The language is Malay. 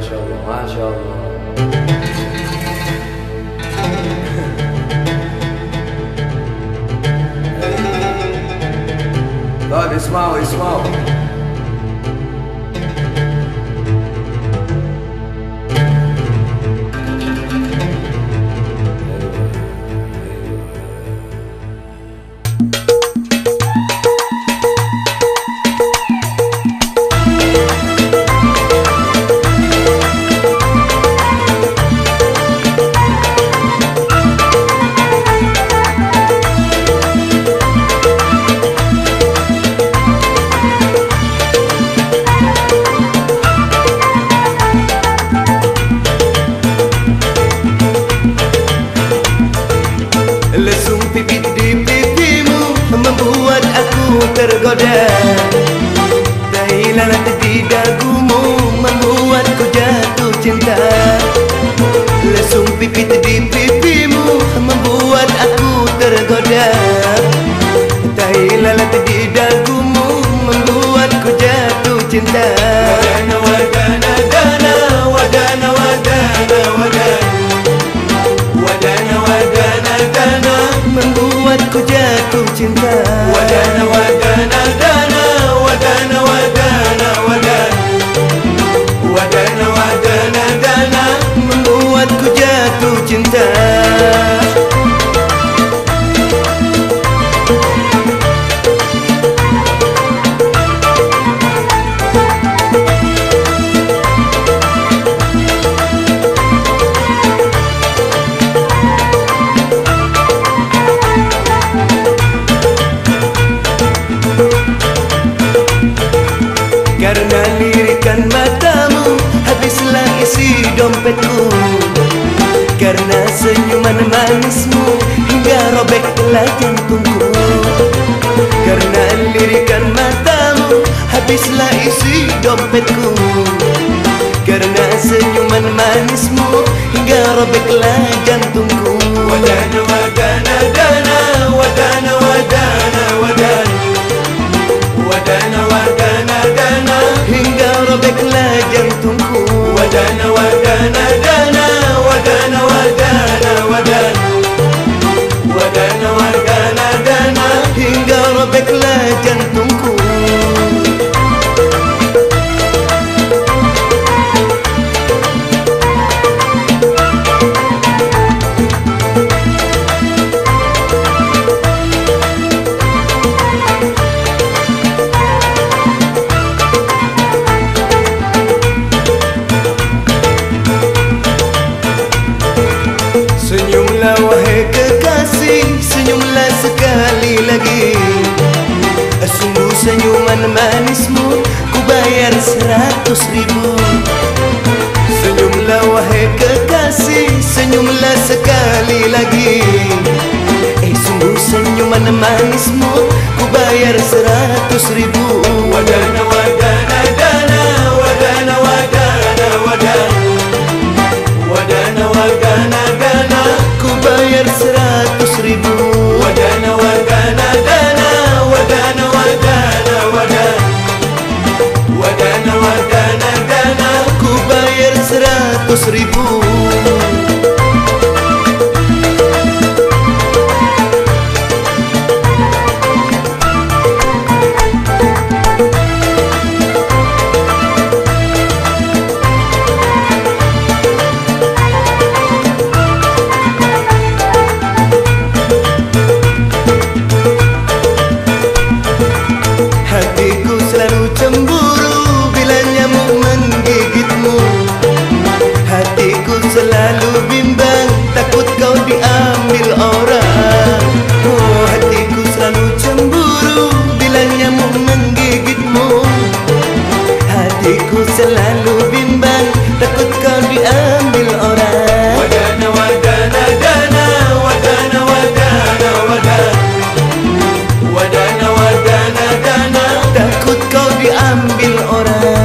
maşallah maşallah. Love, İsmail, small. Tergoda. Dahilan di dagumu Membuatku jatuh cinta. Lesung pipit di pipimu Membuat aku tergoda. Dahilan di dagumu Membuatku jatuh cinta. Wadana wadana dana Wadana wadana wadana Wadana wadana dana. Membuatku jatuh cinta. Wadana wadana senyuman manismu Hingga robeklah jantungku. Karena lirikan matamu Habislah isi dompetku. Karena senyuman manismu Hingga robeklah jantungku bayar seratus ribu. Senyumlah wahai kekasih Senyumlah sekali lagi. Eh sungguh senyuman manismu Ku bayar seratus ribu. Wadana wadana Wadana wadana dana Ku bayar seratus hatiku selalu bimbang takut kau diambil orang. Wadana wadana dana wadana wadana wadana wadana wadana dana. Takut kau diambil orang.